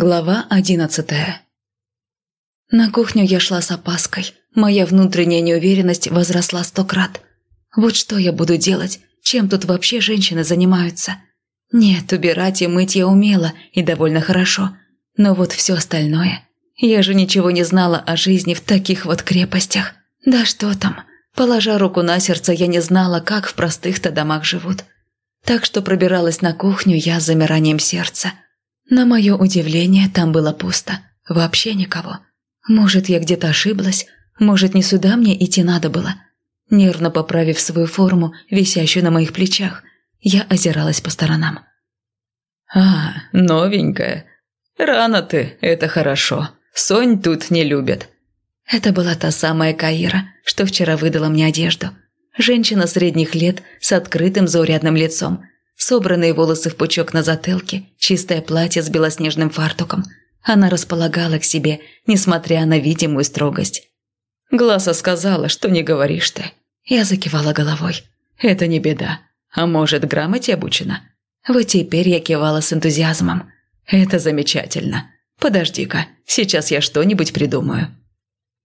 Глава одиннадцатая На кухню я шла с опаской. Моя внутренняя неуверенность возросла сто крат. Вот что я буду делать? Чем тут вообще женщины занимаются? Нет, убирать и мыть я умела, и довольно хорошо. Но вот все остальное... Я же ничего не знала о жизни в таких вот крепостях. Да что там, положа руку на сердце, я не знала, как в простых-то домах живут. Так что пробиралась на кухню я с замиранием сердца – на мое удивление, там было пусто. Вообще никого. Может, я где-то ошиблась? Может, не сюда мне идти надо было? Нервно поправив свою форму, висящую на моих плечах, я озиралась по сторонам. «А, новенькая. Рано ты, это хорошо. Сонь тут не любят». Это была та самая Каира, что вчера выдала мне одежду. Женщина средних лет с открытым заурядным лицом, Собранные волосы в пучок на затылке, чистое платье с белоснежным фартуком. Она располагала к себе, несмотря на видимую строгость. Глаза сказала, что не говоришь ты. Я закивала головой. Это не беда. А может, грамоте обучена? Вот теперь я кивала с энтузиазмом. Это замечательно. Подожди-ка, сейчас я что-нибудь придумаю.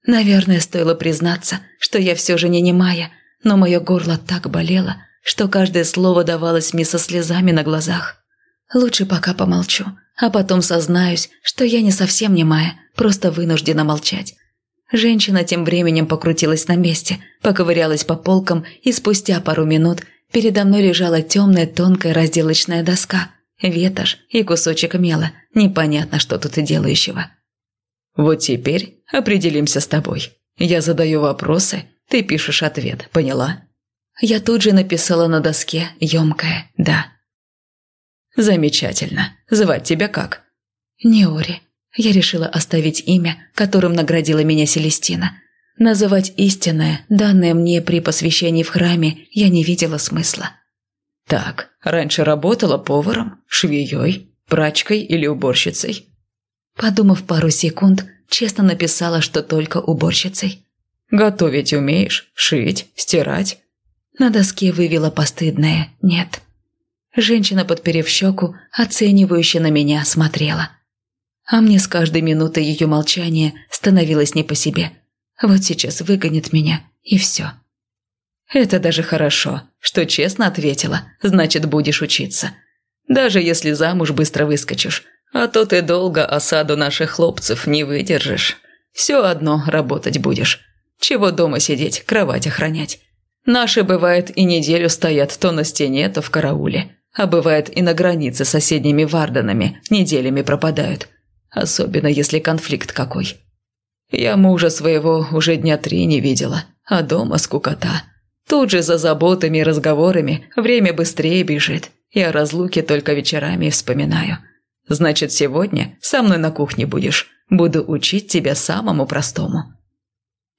Наверное, стоило признаться, что я все же не немая, но мое горло так болело, что каждое слово давалось мне со слезами на глазах. Лучше пока помолчу, а потом сознаюсь, что я не совсем немая, просто вынуждена молчать. Женщина тем временем покрутилась на месте, поковырялась по полкам, и спустя пару минут передо мной лежала темная тонкая разделочная доска, ветошь и кусочек мела, непонятно что тут и делающего. «Вот теперь определимся с тобой. Я задаю вопросы, ты пишешь ответ, поняла?» Я тут же написала на доске емкое «да». «Замечательно. Звать тебя как?» «Неори». Я решила оставить имя, которым наградила меня Селестина. Называть истинное, данное мне при посвящении в храме, я не видела смысла. «Так, раньше работала поваром, швеей, прачкой или уборщицей?» Подумав пару секунд, честно написала, что только уборщицей. «Готовить умеешь? Шить? Стирать?» На доске вывела постыдное «нет». Женщина, подперев щеку, оценивающе на меня смотрела. А мне с каждой минутой ее молчания становилось не по себе. Вот сейчас выгонит меня, и все. Это даже хорошо, что честно ответила, значит, будешь учиться. Даже если замуж быстро выскочишь, а то ты долго осаду наших хлопцев не выдержишь. Все одно работать будешь. Чего дома сидеть, кровать охранять. Наши, бывает, и неделю стоят то на стене, то в карауле. А бывает и на границе с соседними варданами неделями пропадают. Особенно, если конфликт какой. Я мужа своего уже дня три не видела, а дома скукота. Тут же за заботами и разговорами время быстрее бежит. Я о разлуке только вечерами вспоминаю. Значит, сегодня со мной на кухне будешь. Буду учить тебя самому простому».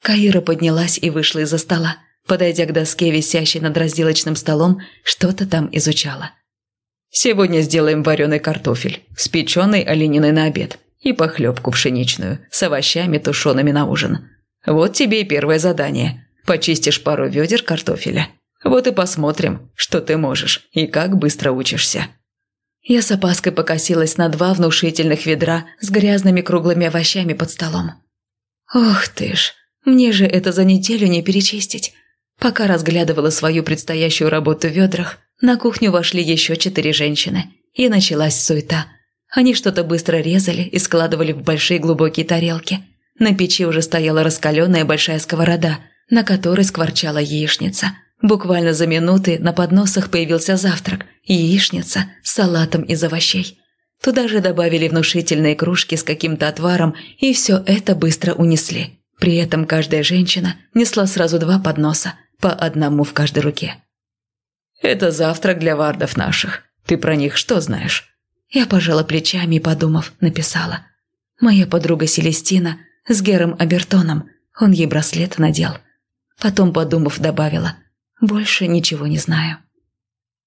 Каира поднялась и вышла из-за стола. Подойдя к доске, висящей над разделочным столом, что-то там изучала. «Сегодня сделаем вареный картофель с печеной олениной на обед и похлебку пшеничную с овощами тушеными на ужин. Вот тебе и первое задание. Почистишь пару ведер картофеля. Вот и посмотрим, что ты можешь и как быстро учишься». Я с опаской покосилась на два внушительных ведра с грязными круглыми овощами под столом. «Ох ты ж, мне же это за неделю не перечистить. Пока разглядывала свою предстоящую работу в ведрах, на кухню вошли еще четыре женщины, и началась суета. Они что-то быстро резали и складывали в большие глубокие тарелки. На печи уже стояла раскаленная большая сковорода, на которой скворчала яичница. Буквально за минуты на подносах появился завтрак – яичница с салатом из овощей. Туда же добавили внушительные кружки с каким-то отваром, и все это быстро унесли. При этом каждая женщина несла сразу два подноса – по одному в каждой руке. «Это завтрак для вардов наших. Ты про них что знаешь?» Я пожала плечами и, подумав, написала. «Моя подруга Селестина с Гером Абертоном. Он ей браслет надел». Потом, подумав, добавила. «Больше ничего не знаю».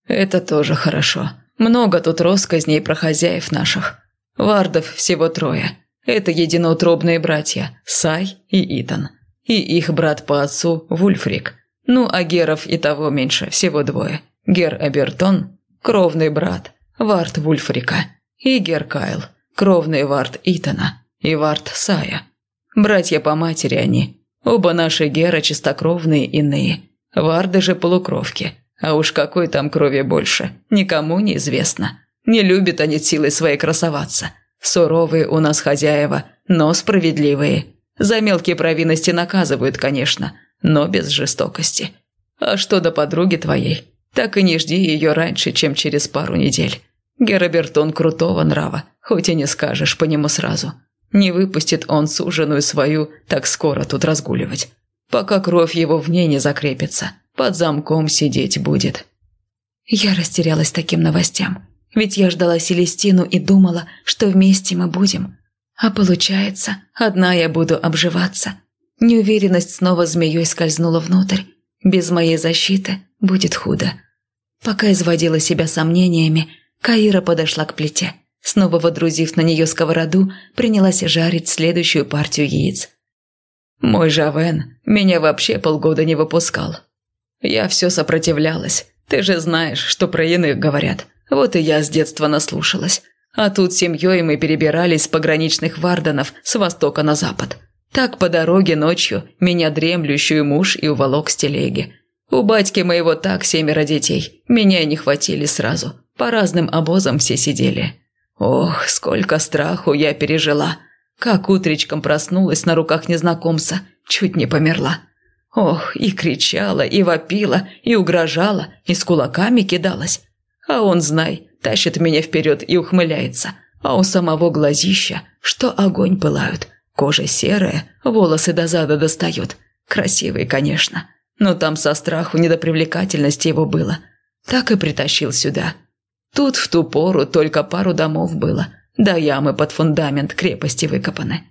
«Это тоже хорошо. Много тут росказней про хозяев наших. Вардов всего трое. Это единоутробные братья Сай и Итан. И их брат по отцу Вульфрик. Ну, а Геров и того меньше, всего двое. Гер Абертон, кровный брат, Варт Вульфрика, и Гер Кайл, кровный Вард Итана и Вард Сая. Братья по матери они. Оба наши Гера чистокровные иные. Варды же полукровки. А уж какой там крови больше, никому не известно. Не любят они силой своей красоваться. Суровые у нас хозяева, но справедливые. За мелкие провинности наказывают, конечно, но без жестокости. А что до подруги твоей, так и не жди ее раньше, чем через пару недель. Герабертон крутого нрава, хоть и не скажешь по нему сразу. Не выпустит он суженую свою так скоро тут разгуливать. Пока кровь его в ней не закрепится, под замком сидеть будет. Я растерялась таким новостям. Ведь я ждала Селестину и думала, что вместе мы будем. А получается, одна я буду обживаться. Неуверенность снова змеей скользнула внутрь. Без моей защиты будет худо. Пока изводила себя сомнениями, Каира подошла к плите. Снова водрузив на нее сковороду, принялась жарить следующую партию яиц. «Мой Жавен меня вообще полгода не выпускал. Я все сопротивлялась. Ты же знаешь, что про иных говорят. Вот и я с детства наслушалась. А тут семьей мы перебирались с пограничных варданов с востока на запад. Так по дороге ночью меня дремлющую муж и уволок с телеги. У батьки моего так семеро детей. Меня не хватили сразу. По разным обозам все сидели. Ох, сколько страху я пережила. Как утречком проснулась на руках незнакомца, чуть не померла. Ох, и кричала, и вопила, и угрожала, и с кулаками кидалась. А он, знай, тащит меня вперед и ухмыляется. А у самого глазища, что огонь пылают. Кожа серая, волосы до зада достают. Красивый, конечно. Но там со страху не до привлекательности его было. Так и притащил сюда. Тут в ту пору только пару домов было. Да ямы под фундамент крепости выкопаны.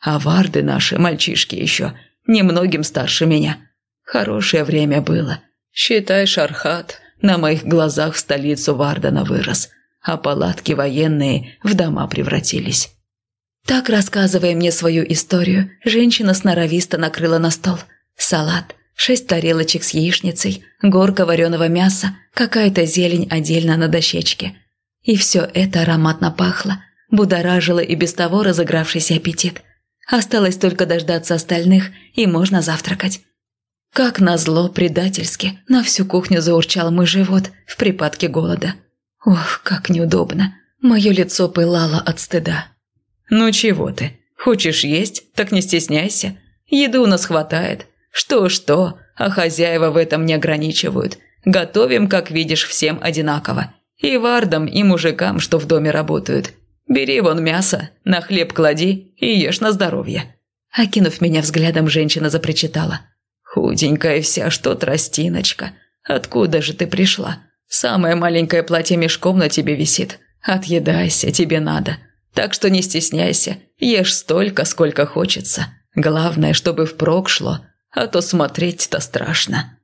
А варды наши, мальчишки еще, немногим старше меня. Хорошее время было. Считай, Шархат на моих глазах в столицу Вардана вырос, а палатки военные в дома превратились. Так, рассказывая мне свою историю, женщина сноровисто накрыла на стол. Салат, шесть тарелочек с яичницей, горка вареного мяса, какая-то зелень отдельно на дощечке. И все это ароматно пахло, будоражило и без того разыгравшийся аппетит. Осталось только дождаться остальных, и можно завтракать. Как назло, предательски, на всю кухню заурчал мой живот в припадке голода. Ох, как неудобно. Мое лицо пылало от стыда. «Ну чего ты? Хочешь есть? Так не стесняйся. Еды у нас хватает. Что-что, а хозяева в этом не ограничивают. Готовим, как видишь, всем одинаково. И вардам, и мужикам, что в доме работают. Бери вон мясо, на хлеб клади и ешь на здоровье». Окинув меня взглядом, женщина запричитала – «Худенькая вся, что тростиночка. Откуда же ты пришла? Самое маленькое платье-мешком на тебе висит. Отъедайся, тебе надо. Так что не стесняйся, ешь столько, сколько хочется. Главное, чтобы впрок шло, а то смотреть-то страшно».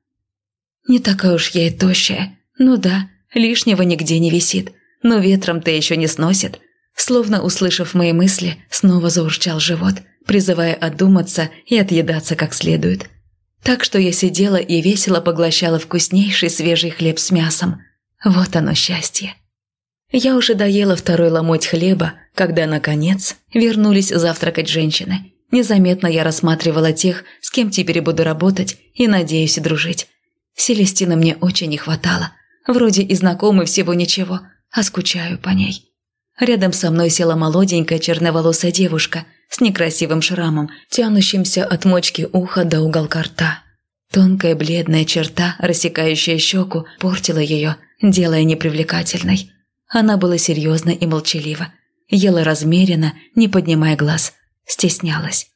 «Не такая уж я и тощая. Ну да, лишнего нигде не висит, но ветром-то еще не сносит». Словно услышав мои мысли, снова заурчал живот, призывая одуматься и отъедаться как следует – так что я сидела и весело поглощала вкуснейший свежий хлеб с мясом. Вот оно счастье. Я уже доела второй ломоть хлеба, когда, наконец, вернулись завтракать женщины. Незаметно я рассматривала тех, с кем теперь буду работать и надеюсь дружить. Селестины мне очень не хватало. Вроде и знакомы всего ничего, а скучаю по ней. Рядом со мной села молоденькая черноволосая девушка с некрасивым шрамом, тянущимся от мочки уха до уголка рта. Тонкая бледная черта, рассекающая щеку, портила ее, делая непривлекательной. Она была серьезна и молчалива. Ела размеренно, не поднимая глаз. Стеснялась.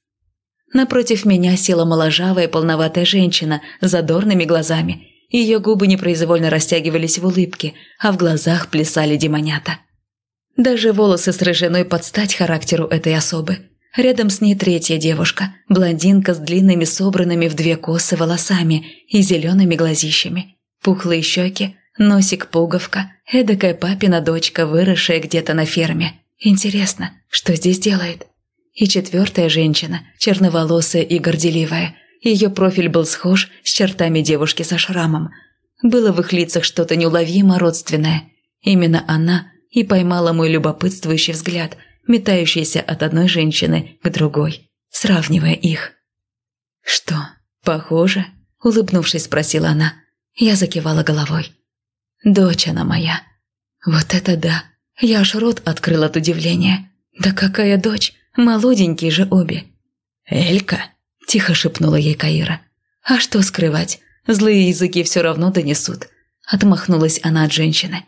Напротив меня села моложавая полноватая женщина с задорными глазами. Ее губы непроизвольно растягивались в улыбке, а в глазах плясали демонята. Даже волосы с рыжиной под стать характеру этой особы. Рядом с ней третья девушка, блондинка с длинными собранными в две косы волосами и зелеными глазищами. Пухлые щеки, носик-пуговка, эдакая папина дочка, выросшая где-то на ферме. Интересно, что здесь делает? И четвертая женщина, черноволосая и горделивая. Ее профиль был схож с чертами девушки со шрамом. Было в их лицах что-то неуловимо родственное. Именно она и поймала мой любопытствующий взгляд, метающиеся от одной женщины к другой, сравнивая их. «Что, похоже?» – улыбнувшись, спросила она. Я закивала головой. «Дочь она моя». «Вот это да!» Я аж рот открыл от удивления. «Да какая дочь? Молоденькие же обе!» «Элька!» – тихо шепнула ей Каира. «А что скрывать? Злые языки все равно донесут». Отмахнулась она от женщины.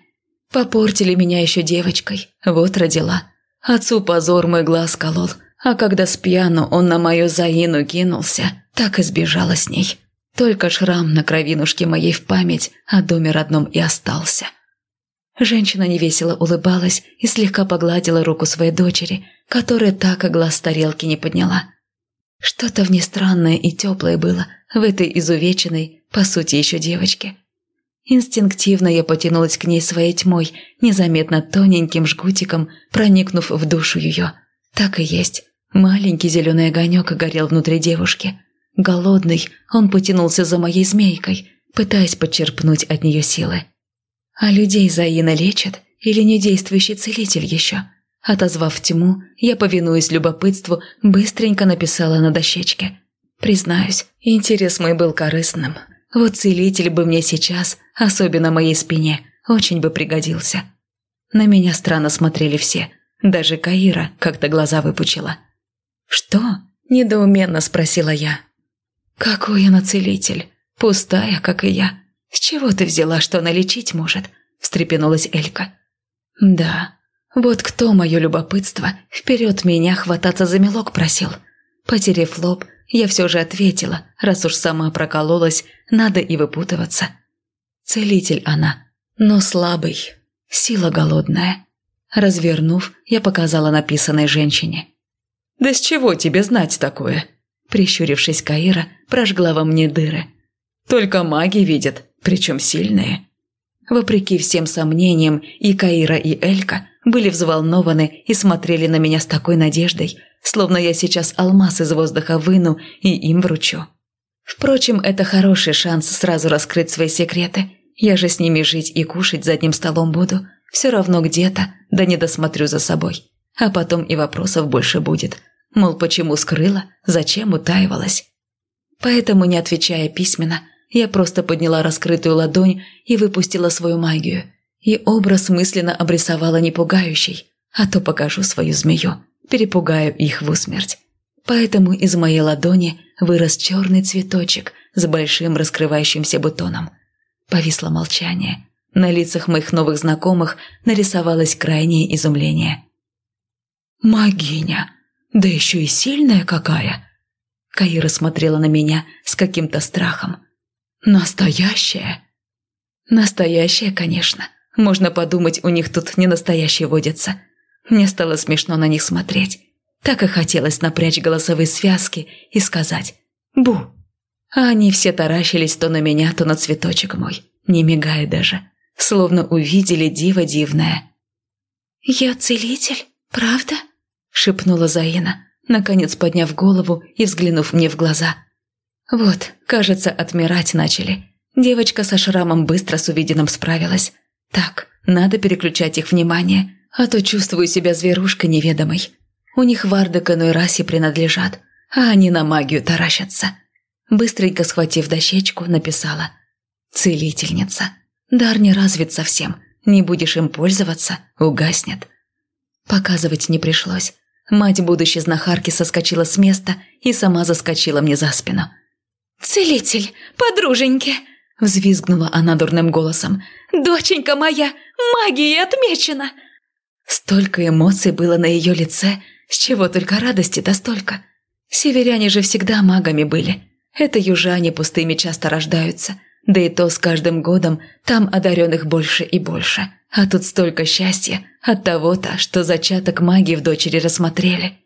«Попортили меня еще девочкой. Вот родила. Отцу позор мой глаз колол. А когда с пьяну он на мою Заину кинулся, так и сбежала с ней. Только шрам на кровинушке моей в память о доме родном и остался». Женщина невесело улыбалась и слегка погладила руку своей дочери, которая так и глаз тарелки не подняла. Что-то в ней странное и теплое было в этой изувеченной, по сути, еще девочке. Инстинктивно я потянулась к ней своей тьмой, незаметно тоненьким жгутиком, проникнув в душу ее. Так и есть. Маленький зеленый огонек горел внутри девушки. Голодный, он потянулся за моей змейкой, пытаясь подчерпнуть от нее силы. А людей Заина лечат или недействующий целитель еще? Отозвав тьму, я, повинуясь любопытству, быстренько написала на дощечке. Признаюсь, интерес мой был корыстным. Вот целитель бы мне сейчас, особенно моей спине, очень бы пригодился. На меня странно смотрели все. Даже Каира как-то глаза выпучила. «Что?» – недоуменно спросила я. «Какой она целитель? Пустая, как и я. С чего ты взяла, что она лечить может?» – встрепенулась Элька. «Да, вот кто мое любопытство вперед меня хвататься за мелок просил. Потерев лоб, я все же ответила, раз уж сама прокололась, надо и выпутываться. Целитель она, но слабый, сила голодная. Развернув, я показала написанной женщине. «Да с чего тебе знать такое?» Прищурившись, Каира прожгла во мне дыры. «Только маги видят, причем сильные». Вопреки всем сомнениям, и Каира, и Элька были взволнованы и смотрели на меня с такой надеждой, словно я сейчас алмаз из воздуха выну и им вручу. Впрочем, это хороший шанс сразу раскрыть свои секреты. Я же с ними жить и кушать за одним столом буду. Все равно где-то, да не досмотрю за собой. А потом и вопросов больше будет. Мол, почему скрыла, зачем утаивалась. Поэтому, не отвечая письменно, я просто подняла раскрытую ладонь и выпустила свою магию. И образ мысленно обрисовала не пугающий, а то покажу свою змею, перепугаю их в усмерть. Поэтому из моей ладони вырос черный цветочек с большим раскрывающимся бутоном. Повисло молчание. На лицах моих новых знакомых нарисовалось крайнее изумление. «Магиня! Да еще и сильная какая!» Каира смотрела на меня с каким-то страхом. «Настоящая?» «Настоящая, конечно. Можно подумать, у них тут не настоящие водятся. Мне стало смешно на них смотреть. Так и хотелось напрячь голосовые связки и сказать «Бу!». А они все таращились то на меня, то на цветочек мой, не мигая даже, словно увидели диво дивное. «Я целитель, правда?» – шепнула Заина, наконец подняв голову и взглянув мне в глаза – вот, кажется, отмирать начали. Девочка со шрамом быстро с увиденным справилась. Так, надо переключать их внимание, а то чувствую себя зверушкой неведомой. У них варды к иной расе принадлежат, а они на магию таращатся. Быстренько схватив дощечку, написала «Целительница». Дар не развит совсем, не будешь им пользоваться, угаснет. Показывать не пришлось. Мать будущей знахарки соскочила с места и сама заскочила мне за спину – «Целитель, подруженьки!» – взвизгнула она дурным голосом. «Доченька моя, магией отмечена!» Столько эмоций было на ее лице, с чего только радости-то столько. Северяне же всегда магами были. Это южане пустыми часто рождаются. Да и то с каждым годом там одаренных больше и больше. А тут столько счастья от того-то, что зачаток магии в дочери рассмотрели.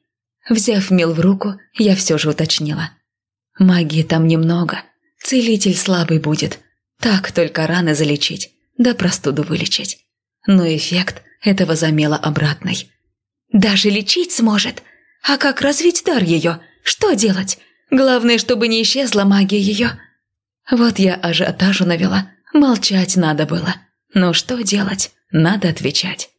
Взяв мел в руку, я все же уточнила – Магии там немного. Целитель слабый будет. Так только раны залечить, да простуду вылечить. Но эффект этого замела обратный. Даже лечить сможет. А как развить дар ее? Что делать? Главное, чтобы не исчезла магия ее. Вот я ажиотажу навела. Молчать надо было. Но что делать? Надо отвечать.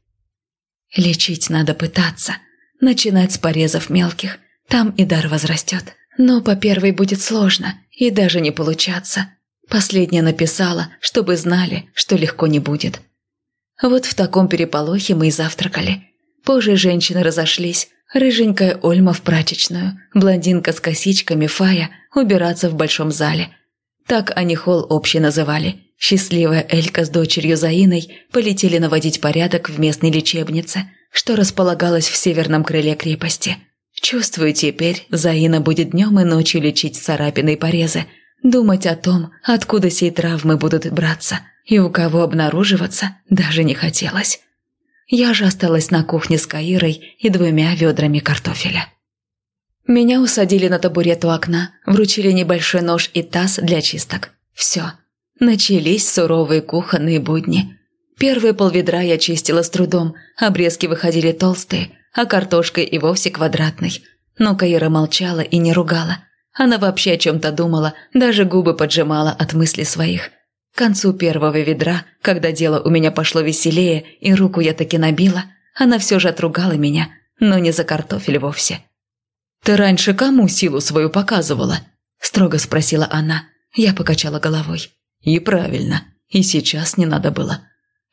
Лечить надо пытаться. Начинать с порезов мелких, там и дар возрастет. Но по первой будет сложно и даже не получаться. Последняя написала, чтобы знали, что легко не будет. Вот в таком переполохе мы и завтракали. Позже женщины разошлись. Рыженькая Ольма в прачечную, блондинка с косичками Фая убираться в большом зале. Так они холл общий называли. Счастливая Элька с дочерью Заиной полетели наводить порядок в местной лечебнице, что располагалась в северном крыле крепости. Чувствую теперь, Заина будет днем и ночью лечить царапины и порезы, думать о том, откуда сей травмы будут браться – и у кого обнаруживаться даже не хотелось. Я же осталась на кухне с Каирой и двумя ведрами картофеля. Меня усадили на табурет у окна, вручили небольшой нож и таз для чисток. Все. Начались суровые кухонные будни. Первые полведра я чистила с трудом, обрезки выходили толстые, а картошка и вовсе квадратной. Но Каира молчала и не ругала. Она вообще о чем-то думала, даже губы поджимала от мыслей своих – к концу первого ведра, когда дело у меня пошло веселее и руку я таки набила, она все же отругала меня, но не за картофель вовсе. «Ты раньше кому силу свою показывала?» – строго спросила она. Я покачала головой. «И правильно. И сейчас не надо было.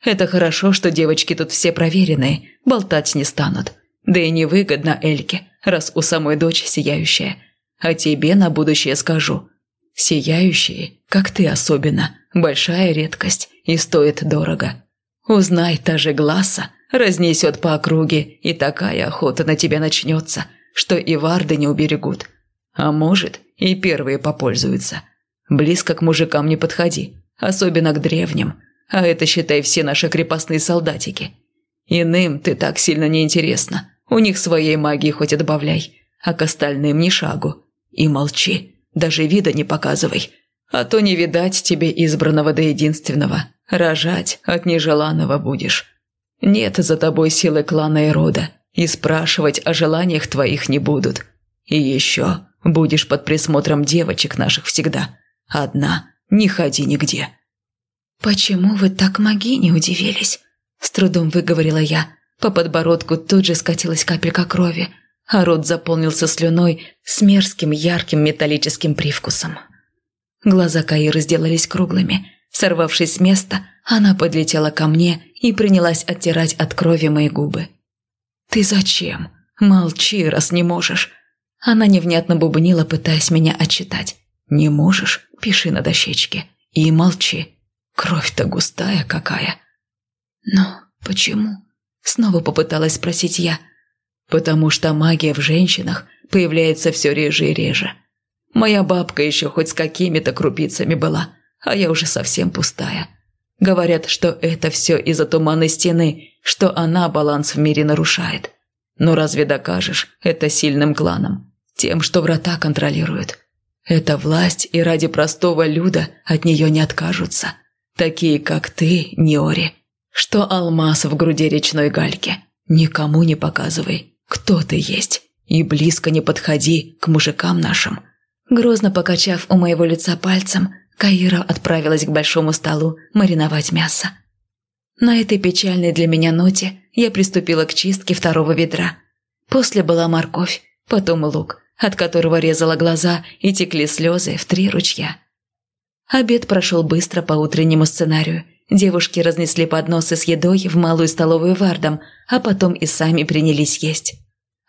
Это хорошо, что девочки тут все проверенные, болтать не станут. Да и невыгодно Эльке, раз у самой дочь сияющая. А тебе на будущее скажу. Сияющие, как ты особенно, большая редкость и стоит дорого. Узнай, та же Гласса разнесет по округе, и такая охота на тебя начнется, что и варды не уберегут. А может, и первые попользуются. Близко к мужикам не подходи, особенно к древним, а это, считай, все наши крепостные солдатики. Иным ты так сильно не интересна, у них своей магии хоть отбавляй, а к остальным ни шагу. И молчи, даже вида не показывай. А то не видать тебе избранного до единственного. Рожать от нежеланного будешь. Нет за тобой силы клана и рода. И спрашивать о желаниях твоих не будут. И еще будешь под присмотром девочек наших всегда. Одна, не ходи нигде». «Почему вы так могине удивились?» С трудом выговорила я. По подбородку тут же скатилась капелька крови а рот заполнился слюной с мерзким ярким металлическим привкусом. Глаза Каиры сделались круглыми. Сорвавшись с места, она подлетела ко мне и принялась оттирать от крови мои губы. «Ты зачем? Молчи, раз не можешь!» Она невнятно бубнила, пытаясь меня отчитать. «Не можешь? Пиши на дощечке. И молчи. Кровь-то густая какая!» «Но почему?» Снова попыталась спросить я, потому что магия в женщинах появляется все реже и реже. Моя бабка еще хоть с какими-то крупицами была, а я уже совсем пустая. Говорят, что это все из-за туманной стены, что она баланс в мире нарушает. Но разве докажешь это сильным кланом? Тем, что врата контролируют. Это власть, и ради простого люда от нее не откажутся. Такие, как ты, Неори. Что алмаз в груди речной гальки. Никому не показывай кто ты есть, и близко не подходи к мужикам нашим». Грозно покачав у моего лица пальцем, Каира отправилась к большому столу мариновать мясо. На этой печальной для меня ноте я приступила к чистке второго ведра. После была морковь, потом лук, от которого резала глаза и текли слезы в три ручья. Обед прошел быстро по утреннему сценарию. Девушки разнесли подносы с едой в малую столовую вардом, а потом и сами принялись есть.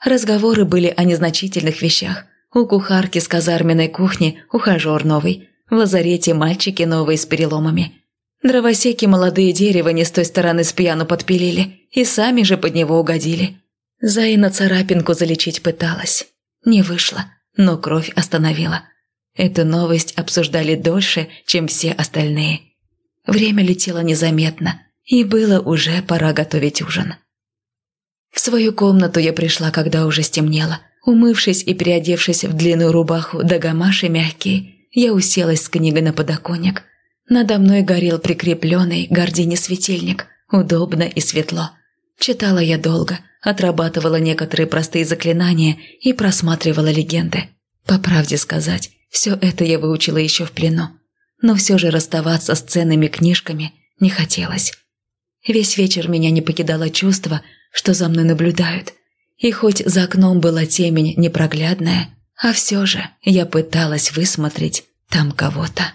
Разговоры были о незначительных вещах. У кухарки с казарменной кухни ухажер новый, в лазарете мальчики новые с переломами. Дровосеки молодые дерева не с той стороны с пьяну подпилили и сами же под него угодили. Заина царапинку залечить пыталась. Не вышло, но кровь остановила. Эту новость обсуждали дольше, чем все остальные. Время летело незаметно, и было уже пора готовить ужин. В свою комнату я пришла, когда уже стемнело. Умывшись и переодевшись в длинную рубаху да гамаши мягкие, я уселась с книгой на подоконник. Надо мной горел прикрепленный гордине светильник, удобно и светло. Читала я долго, отрабатывала некоторые простые заклинания и просматривала легенды. По правде сказать, все это я выучила еще в плену. Но все же расставаться с ценными книжками не хотелось. Весь вечер меня не покидало чувство, что за мной наблюдают. И хоть за окном была темень непроглядная, а все же я пыталась высмотреть там кого-то.